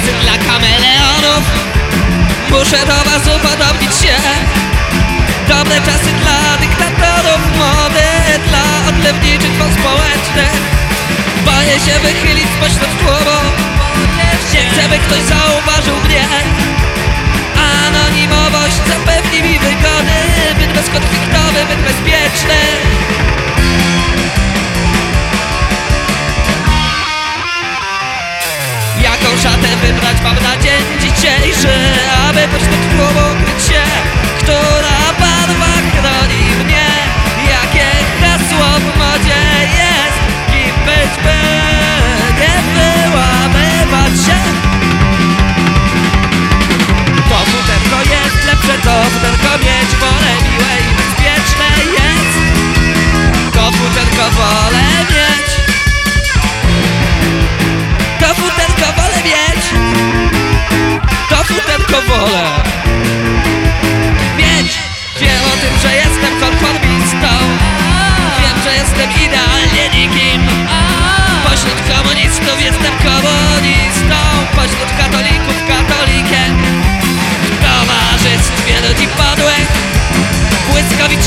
czasy dla kameleonów. Muszę do was upodobnić się. Dobre czasy dla dyktatorów Młode dla odlewniczych fond społecznych. Boję się wychylić spośród tłumu. Nie chcę, by ktoś zauważył mnie. Anonimowość zapewni mi wygody. Byt bezkonfliktowy, byt bezpieczny Szatę wybrać mam na dzień dzisiejszy Aby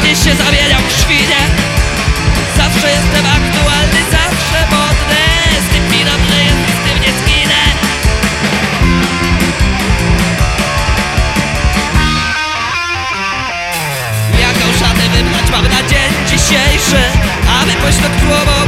Błyskawicznie się zamieniam w świnie. Zawsze jestem aktualny, zawsze modny. Winem, że jest z tym nie zginę. Jaką szatę wybrać mam na dzień dzisiejszy? Aby pośród tłumu